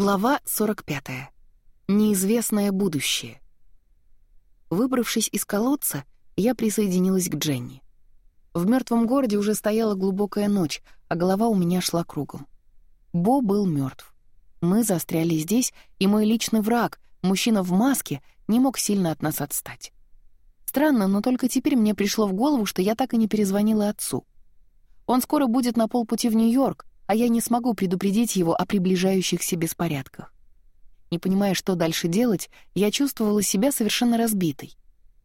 Глава 45. Неизвестное будущее. Выбравшись из колодца, я присоединилась к Дженни. В мертвом городе уже стояла глубокая ночь, а голова у меня шла кругом. Бо был мертв. Мы застряли здесь, и мой личный враг, мужчина в маске, не мог сильно от нас отстать. Странно, но только теперь мне пришло в голову, что я так и не перезвонила отцу. Он скоро будет на полпути в Нью-Йорк, а я не смогу предупредить его о приближающихся беспорядках. Не понимая, что дальше делать, я чувствовала себя совершенно разбитой.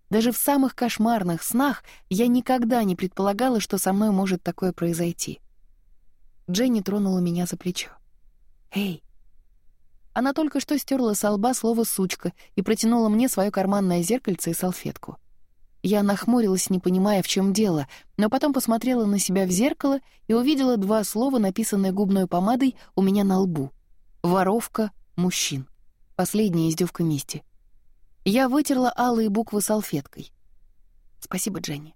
Даже в самых кошмарных снах я никогда не предполагала, что со мной может такое произойти. Дженни тронула меня за плечо. «Эй!» Она только что стерла со лба слово «сучка» и протянула мне свое карманное зеркальце и салфетку — я нахмурилась, не понимая, в чем дело, но потом посмотрела на себя в зеркало и увидела два слова, написанные губной помадой у меня на лбу. «Воровка мужчин». Последняя издевка мести. Я вытерла алые буквы салфеткой. «Спасибо, Дженни».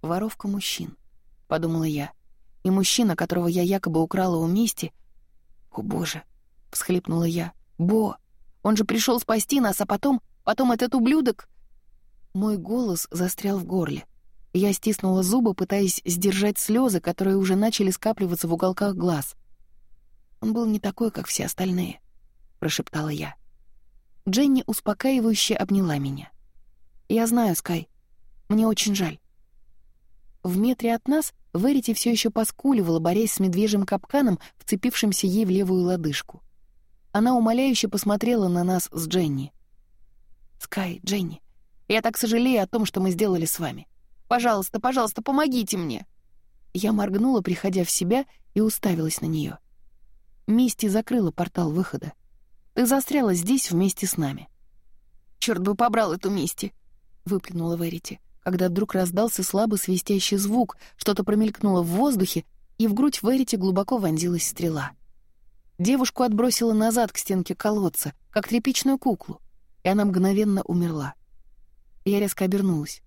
«Воровка мужчин», — подумала я. «И мужчина, которого я якобы украла у мести...» «О, боже!» — всхлипнула я. «Бо! Он же пришел спасти нас, а потом... Потом этот ублюдок...» Мой голос застрял в горле. Я стиснула зубы, пытаясь сдержать слезы, которые уже начали скапливаться в уголках глаз. «Он был не такой, как все остальные», — прошептала я. Дженни успокаивающе обняла меня. «Я знаю, Скай. Мне очень жаль». В метре от нас Верити все еще поскуливала, борясь с медвежьим капканом, вцепившимся ей в левую лодыжку. Она умоляюще посмотрела на нас с Дженни. «Скай, Дженни, я так сожалею о том, что мы сделали с вами. Пожалуйста, пожалуйста, помогите мне!» Я моргнула, приходя в себя, и уставилась на нее. Мисти закрыла портал выхода. «Ты застряла здесь вместе с нами». «Черт бы побрал эту Мисти!» — выплюнула Верити, когда вдруг раздался слабый свистящий звук, что-то промелькнуло в воздухе, и в грудь Верити глубоко вонзилась стрела. Девушку отбросила назад к стенке колодца, как тряпичную куклу, и она мгновенно умерла. Я резко обернулась.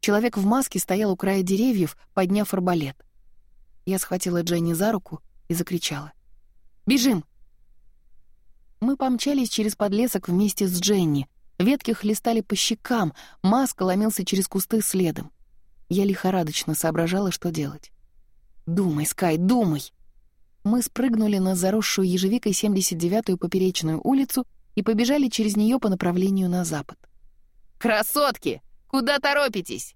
Человек в маске стоял у края деревьев, подняв арбалет. Я схватила Дженни за руку и закричала. «Бежим!» Мы помчались через подлесок вместе с Дженни. Ветки хлестали по щекам, маска ломился через кусты следом. Я лихорадочно соображала, что делать. «Думай, Скай, думай!» Мы спрыгнули на заросшую ежевикой 79-ю поперечную улицу и побежали через нее по направлению на запад. «Красотки! Куда торопитесь?»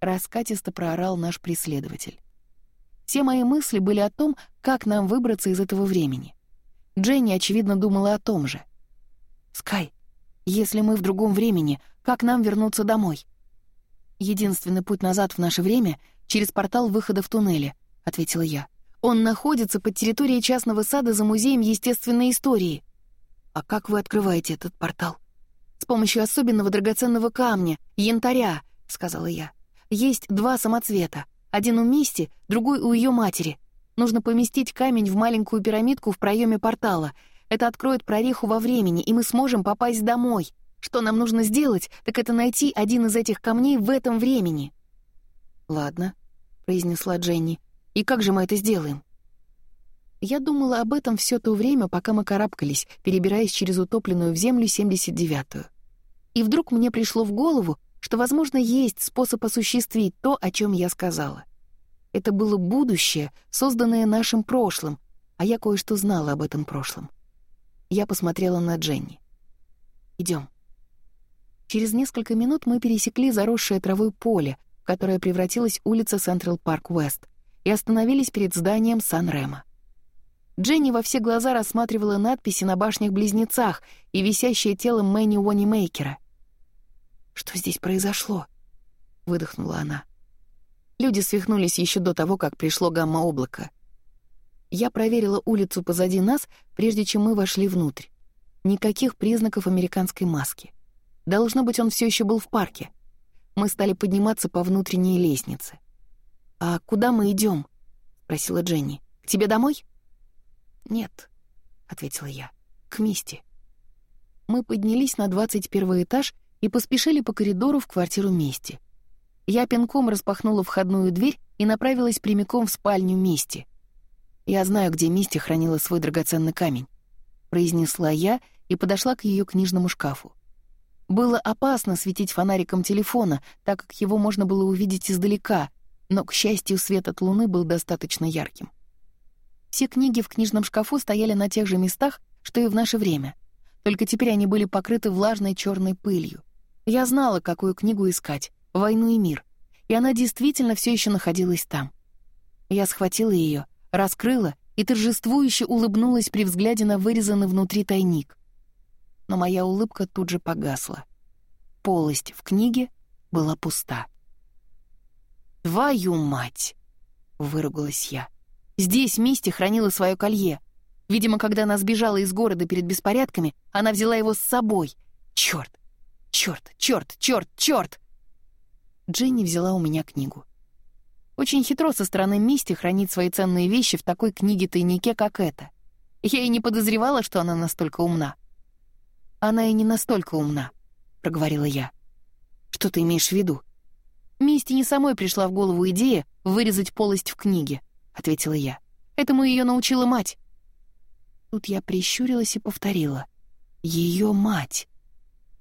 Раскатисто проорал наш преследователь. Все мои мысли были о том, как нам выбраться из этого времени. Дженни, очевидно, думала о том же. «Скай, если мы в другом времени, как нам вернуться домой?» «Единственный путь назад в наше время — через портал выхода в туннеле», — ответила я. «Он находится под территорией частного сада за музеем естественной истории». «А как вы открываете этот портал?» с помощью особенного драгоценного камня, янтаря», — сказала я. «Есть два самоцвета. Один у Мисти, другой у ее матери. Нужно поместить камень в маленькую пирамидку в проеме портала. Это откроет прореху во времени, и мы сможем попасть домой. Что нам нужно сделать, так это найти один из этих камней в этом времени». «Ладно», — произнесла Дженни. «И как же мы это сделаем?» Я думала об этом все то время, пока мы карабкались, перебираясь через утопленную в землю 79-ю. И вдруг мне пришло в голову, что, возможно, есть способ осуществить то, о чем я сказала. Это было будущее, созданное нашим прошлым, а я кое-что знала об этом прошлом. Я посмотрела на Дженни. Идем. Через несколько минут мы пересекли заросшее травой поле, в которое превратилась улица Централ Парк Уэст, и остановились перед зданием Сан-Рема. Дженни во все глаза рассматривала надписи на башнях-близнецах и висящее тело Мэнни Уонни Мейкера. «Что здесь произошло?» — выдохнула она. Люди свихнулись еще до того, как пришло гамма-облако. Я проверила улицу позади нас, прежде чем мы вошли внутрь. Никаких признаков американской маски. Должно быть, он все еще был в парке. Мы стали подниматься по внутренней лестнице. «А куда мы идем? спросила Дженни. «К тебе домой?» «Нет», — ответила я, — «к Мисти». Мы поднялись на 21 этаж и поспешили по коридору в квартиру Мисти. Я пинком распахнула входную дверь и направилась прямиком в спальню Мисти. «Я знаю, где Мисти хранила свой драгоценный камень», — произнесла я и подошла к ее книжному шкафу. Было опасно светить фонариком телефона, так как его можно было увидеть издалека, но, к счастью, свет от луны был достаточно ярким. Все книги в книжном шкафу стояли на тех же местах, что и в наше время. Только теперь они были покрыты влажной черной пылью. Я знала, какую книгу искать — «Войну и мир», и она действительно все еще находилась там. Я схватила ее, раскрыла и торжествующе улыбнулась при взгляде на вырезанный внутри тайник. Но моя улыбка тут же погасла. Полость в книге была пуста. «Твою мать!» — выругалась я. Здесь Мисти хранила свое колье. Видимо, когда она сбежала из города перед беспорядками, она взяла его с собой. Черт! Черт! Черт! Черт! Черт! Дженни взяла у меня книгу. Очень хитро со стороны Мисти хранить свои ценные вещи в такой книге-тайнике, как эта. Я и не подозревала, что она настолько умна. «Она и не настолько умна», — проговорила я. «Что ты имеешь в виду?» Мисти не самой пришла в голову идея вырезать полость в книге —— ответила я. «Этому ее научила мать». Тут я прищурилась и повторила. «Ее мать!»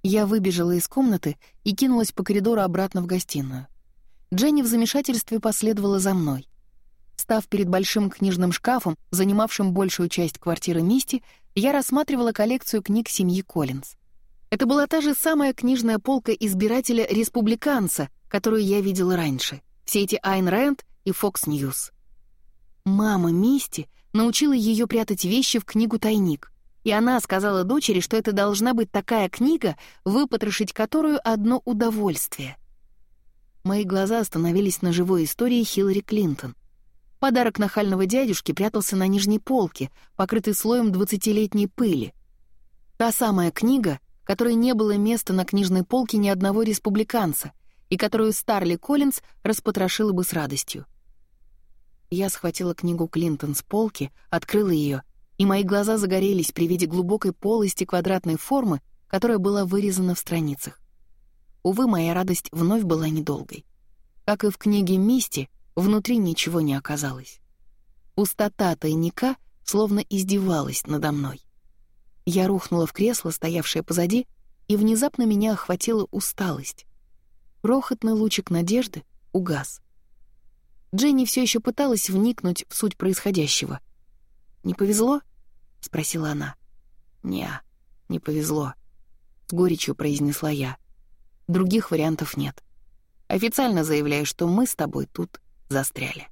Я выбежала из комнаты и кинулась по коридору обратно в гостиную. Дженни в замешательстве последовала за мной. Став перед большим книжным шкафом, занимавшим большую часть квартиры Мисти, я рассматривала коллекцию книг семьи Коллинз. Это была та же самая книжная полка избирателя-республиканца, которую я видела раньше. Все эти Айн Рэнд и Fox News. Мама Мисти научила ее прятать вещи в книгу-тайник, и она сказала дочери, что это должна быть такая книга, выпотрошить которую одно удовольствие. Мои глаза остановились на живой истории Хиллари Клинтон. Подарок нахального дядюшки прятался на нижней полке, покрытый слоем двадцатилетней пыли. Та самая книга, которой не было места на книжной полке ни одного республиканца, и которую Старли Коллинз распотрошила бы с радостью. Я схватила книгу Клинтон с полки, открыла ее, и мои глаза загорелись при виде глубокой полости квадратной формы, которая была вырезана в страницах. Увы, моя радость вновь была недолгой. Как и в книге «Мисти», внутри ничего не оказалось. Пустота тайника словно издевалась надо мной. Я рухнула в кресло, стоявшее позади, и внезапно меня охватила усталость. Крохотный лучик надежды угас. Дженни все еще пыталась вникнуть в суть происходящего. «Не повезло?» — спросила она. «Не, не повезло», — с горечью произнесла я. «Других вариантов нет. Официально заявляю, что мы с тобой тут застряли».